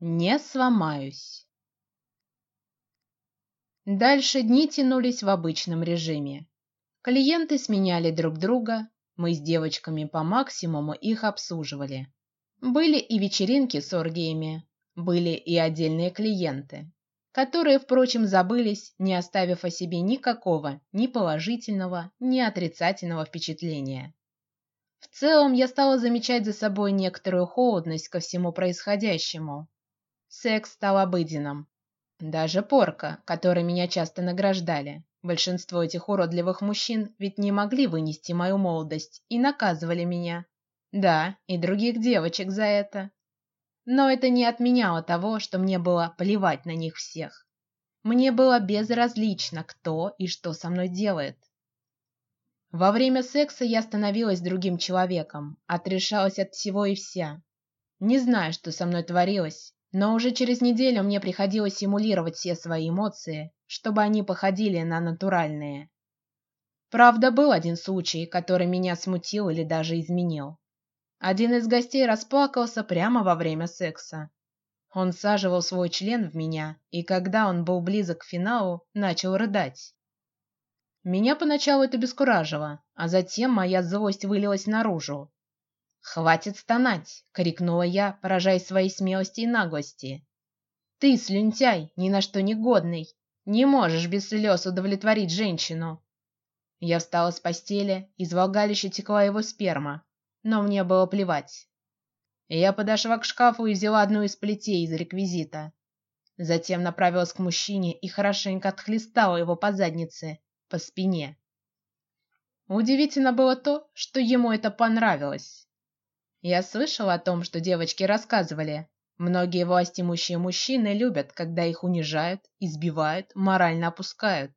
Не сломаюсь. Дальше дни тянулись в обычном режиме. Клиенты сменяли друг друга, мы с девочками по максимуму их обслуживали. Были и вечеринки с оргиями, были и отдельные клиенты, которые, впрочем, забылись, не оставив о себе никакого ни положительного, ни отрицательного впечатления. В целом я стала замечать за собой некоторую холодность ко всему происходящему. Секс стал обыденным. Даже порка, которой меня часто награждали. Большинство этих уродливых мужчин ведь не могли вынести мою молодость и наказывали меня. Да, и других девочек за это. Но это не отменяло того, что мне было плевать на них всех. Мне было безразлично, кто и что со мной делает. Во время секса я становилась другим человеком, отрешалась от всего и вся. Не знаю, что со мной творилось, но уже через неделю мне приходилось симулировать все свои эмоции, чтобы они походили на натуральные. Правда, был один случай, который меня смутил или даже изменил. Один из гостей расплакался прямо во время секса. Он саживал свой член в меня, и когда он был близок к финалу, начал рыдать. Меня поначалу это бескуражило, а затем моя злость вылилась наружу. Хватит стонать! крикнула я, поражаясь своей смелости и наглости. Ты слюнтяй, ни на что не годный, не можешь без слез удовлетворить женщину. Я встала с постели, из влагалища текла его сперма, но мне было плевать. Я подошла к шкафу и взяла одну из плетей из реквизита. Затем направилась к мужчине и хорошенько отхлестала его по заднице, по спине. Удивительно было то, что ему это понравилось. Я слышала о том, что девочки рассказывали. Многие властимущие мужчины любят, когда их унижают, избивают, морально опускают.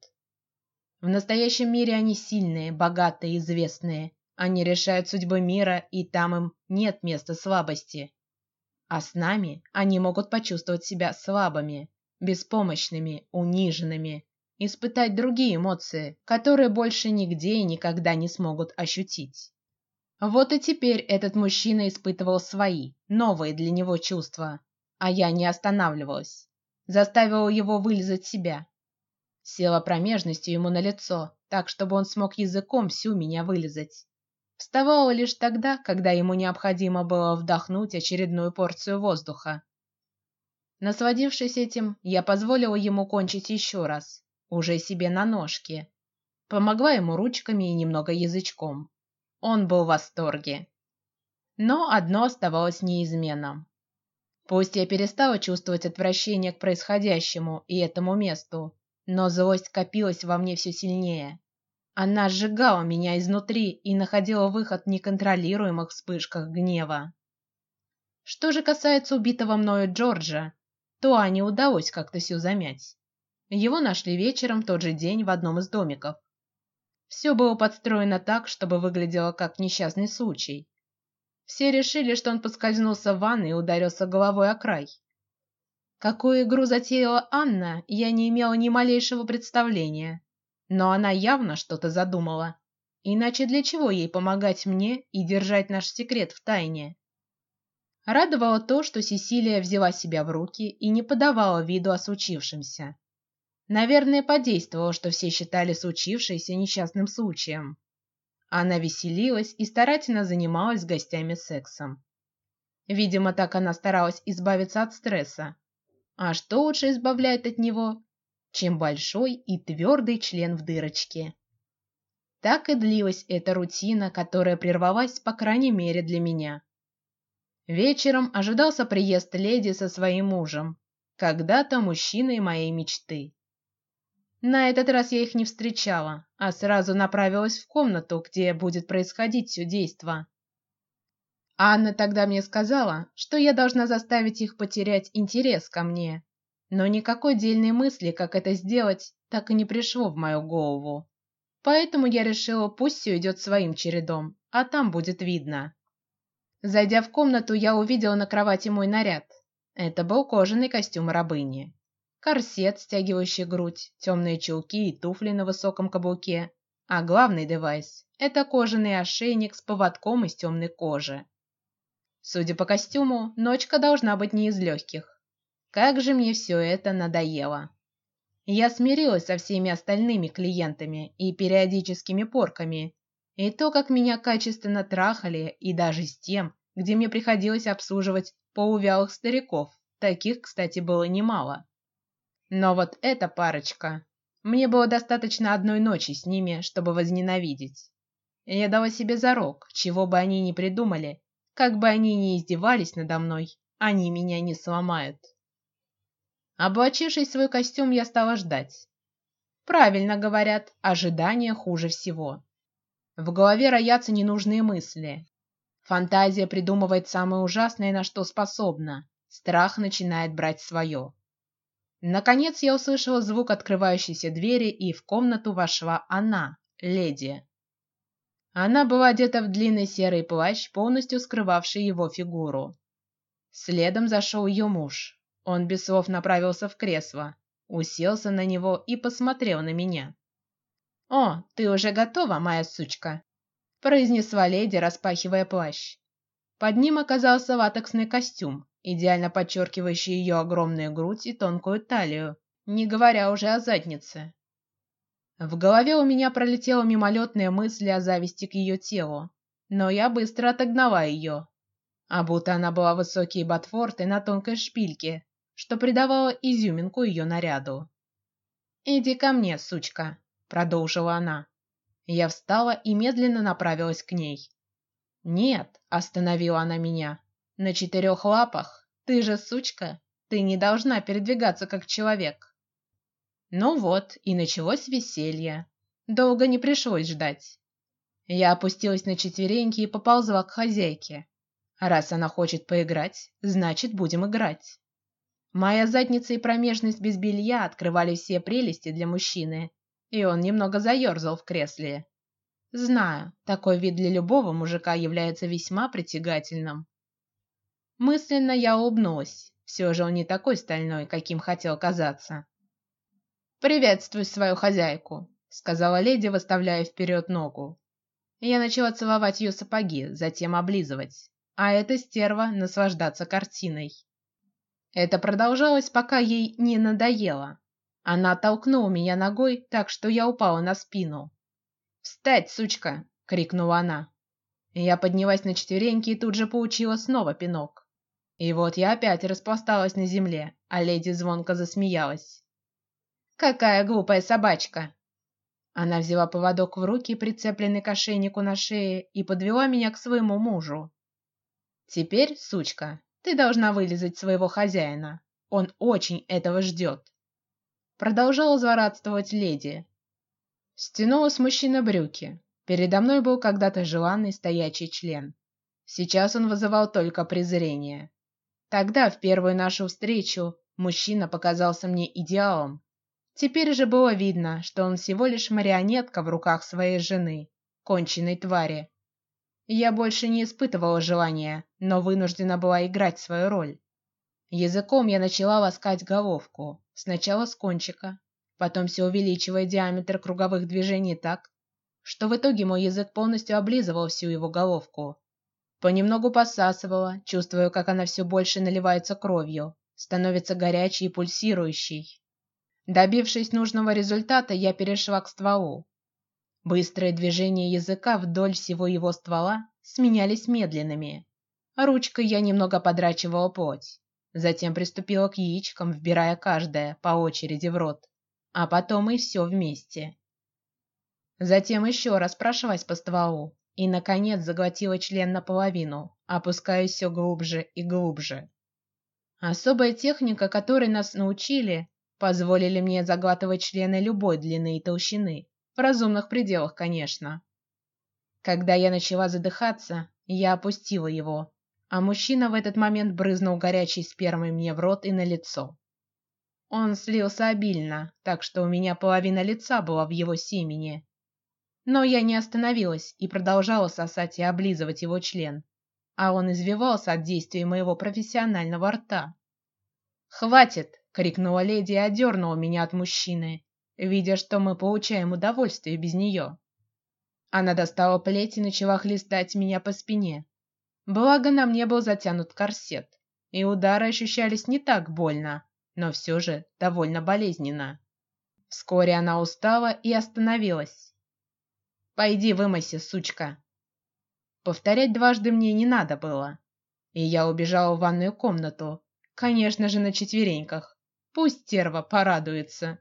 В настоящем мире они сильные, богатые, известные. Они решают судьбы мира, и там им нет места слабости. А с нами они могут почувствовать себя слабыми, беспомощными, униженными, испытать другие эмоции, которые больше нигде и никогда не смогут ощутить. Вот и теперь этот мужчина испытывал свои новые для него чувства, а я не останавливалась, заставила его вылезать себя, села промежностью ему на лицо, так чтобы он смог языком всю меня вылезать. Вставала лишь тогда, когда ему необходимо было вдохнуть очередную порцию воздуха. Насладившись этим, я позволила ему кончить еще раз, уже себе на ножки. Помогла ему ручками и немного язычком. Он был в восторге. Но одно оставалось неизменным. Пусть я перестала чувствовать отвращение к происходящему и этому месту, но злость копилась во мне все сильнее. Она сжигала меня изнутри и находила выход в неконтролируемых вспышках гнева. Что же касается убитого мною Джорджа, то Ане удалось как-то все замять. Его нашли вечером в тот же день в одном из домиков. Все было подстроено так, чтобы выглядело как несчастный случай. Все решили, что он поскользнулся в ванной и ударился головой о край. Какую игру затеяла Анна, я не имела ни малейшего представления, но она явно что-то задумала. Иначе для чего ей помогать мне и держать наш секрет в тайне? Радовало то, что Сесилия взяла себя в руки и не подавала виду о случившемся. Наверное, подействовало, что все считали случившееся несчастным случаем. Она веселилась и старательно занималась с гостями сексом. Видимо, так она старалась избавиться от стресса. А что лучше избавляет от него, чем большой и твердый член в дырочке? Так и длилась эта рутина, которая прервалась, по крайней мере, для меня. Вечером ожидался приезд леди со своим мужем, когда-то мужчиной моей мечты. На этот раз я их не встречала, а сразу направилась в комнату, где будет происходить все действо. Анна тогда мне сказала, что я должна заставить их потерять интерес ко мне, но никакой дельной мысли, как это сделать, так и не пришло в мою голову. Поэтому я решила, пусть все идет своим чередом, а там будет видно. Зайдя в комнату, я увидела на кровати мой наряд. Это был кожаный костюм рабыни корсет, стягивающий грудь, темные чулки и туфли на высоком каблуке. А главный девайс – это кожаный ошейник с поводком из темной кожи. Судя по костюму, ночка должна быть не из легких. Как же мне все это надоело! Я смирилась со всеми остальными клиентами и периодическими порками, и то, как меня качественно трахали, и даже с тем, где мне приходилось обслуживать поувялых стариков. Таких, кстати, было немало. Но вот эта парочка, мне было достаточно одной ночи с ними, чтобы возненавидеть. Я дала себе зарок, чего бы они ни придумали, как бы они ни издевались надо мной, они меня не сломают. Облачившись в свой костюм, я стала ждать. Правильно говорят, ожидание хуже всего. В голове роятся ненужные мысли. Фантазия придумывает самое ужасное, на что способна. Страх начинает брать свое. Наконец я услышала звук открывающейся двери, и в комнату вошла она, леди. Она была одета в длинный серый плащ, полностью скрывавший его фигуру. Следом зашел ее муж, он без слов направился в кресло, уселся на него и посмотрел на меня. О, ты уже готова, моя сучка, произнесла леди, распахивая плащ. Под ним оказался латексный костюм, идеально подчеркивающий ее огромную грудь и тонкую талию, не говоря уже о заднице. В голове у меня пролетела мимолетная мысль о зависти к ее телу, но я быстро отогнала ее. А будто она была высокие ботфорты на тонкой шпильке, что придавало изюминку ее наряду. Иди ко мне, сучка, продолжила она. Я встала и медленно направилась к ней. Нет, остановила она меня. На четырех лапах. Ты же сучка. Ты не должна передвигаться как человек. Ну вот, и началось веселье. Долго не пришлось ждать. Я опустилась на четвереньки и поползла к хозяйке. Раз она хочет поиграть, значит будем играть. Моя задница и промежность без белья открывали все прелести для мужчины, и он немного заерзал в кресле. Знаю, такой вид для любого мужика является весьма притягательным. Мысленно я улыбнулась. Все же он не такой стальной, каким хотел казаться. Приветствую свою хозяйку, сказала леди, выставляя вперед ногу. Я начала целовать ее сапоги, затем облизывать, а эта стерва наслаждаться картиной. Это продолжалось, пока ей не надоело. Она толкнула меня ногой, так что я упала на спину. Встать, сучка! крикнула она. Я поднялась на четвереньки и тут же получила снова пинок. И вот я опять распласталась на земле, а леди звонко засмеялась. Какая глупая собачка! Она взяла поводок в руки, прицепленный к ошейнику на шее, и подвела меня к своему мужу. Теперь, сучка, ты должна вылезать своего хозяина. Он очень этого ждет. Продолжала злорадствовать леди. Стянула с мужчины брюки. Передо мной был когда-то желанный стоячий член. Сейчас он вызывал только презрение. Тогда в первую нашу встречу мужчина показался мне идеалом. Теперь же было видно, что он всего лишь марионетка в руках своей жены, конченной твари. Я больше не испытывала желания, но вынуждена была играть свою роль. Языком я начала ласкать головку, сначала с кончика, потом все увеличивая диаметр круговых движений так, что в итоге мой язык полностью облизывал всю его головку. Понемногу посасывала, чувствуя, как она все больше наливается кровью, становится горячей и пульсирующей. Добившись нужного результата, я перешла к стволу. Быстрые движения языка вдоль всего его ствола сменялись медленными. Ручкой я немного подрачивала плоть, затем приступила к яичкам, вбирая каждое по очереди в рот, а потом и все вместе. Затем еще раз прошлась по стволу и, наконец, заглотила член наполовину, опускаясь все глубже и глубже. Особая техника, которой нас научили, позволили мне заглатывать члены любой длины и толщины, в разумных пределах, конечно. Когда я начала задыхаться, я опустила его, а мужчина в этот момент брызнул горячей спермой мне в рот и на лицо. Он слился обильно, так что у меня половина лица была в его семени. Но я не остановилась и продолжала сосать и облизывать его член, а он извивался от действия моего профессионального рта. Хватит! крикнула леди и одернула меня от мужчины, видя, что мы получаем удовольствие без нее. Она достала плеть и начала хлестать меня по спине. Благо на мне был затянут корсет. и удары ощущались не так больно, но все же довольно болезненно. Вскоре она устала и остановилась. Пойди вымойся, сучка. Повторять дважды мне не надо было, и я убежала в ванную комнату, конечно же на четвереньках. Пусть стерва порадуется.